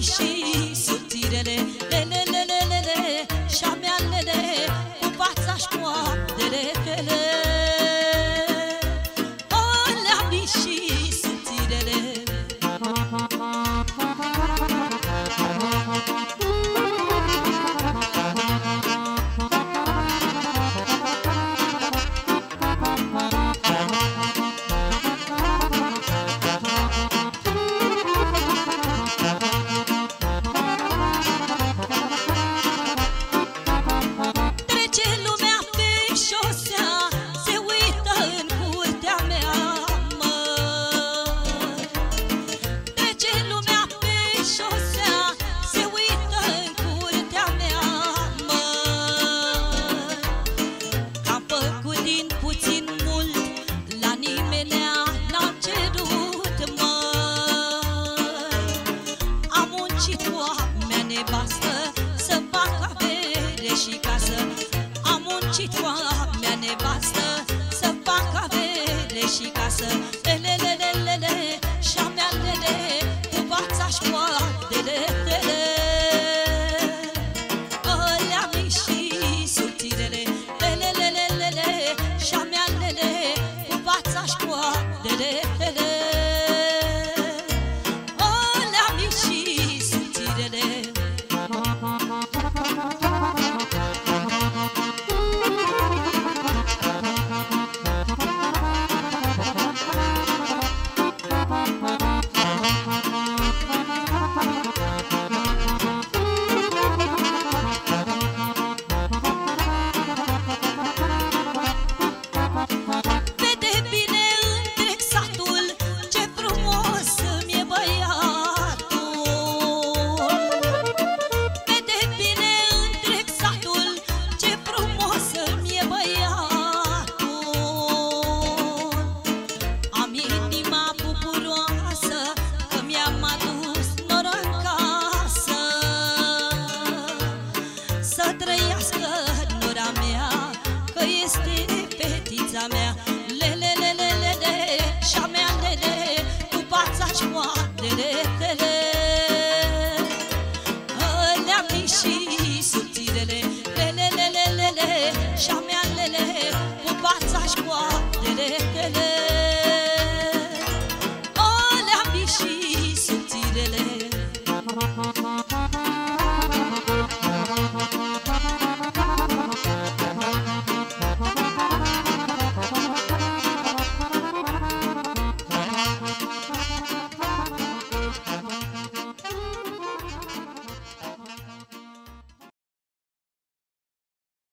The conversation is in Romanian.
she muncit foamea nevastă Să fac avere și casă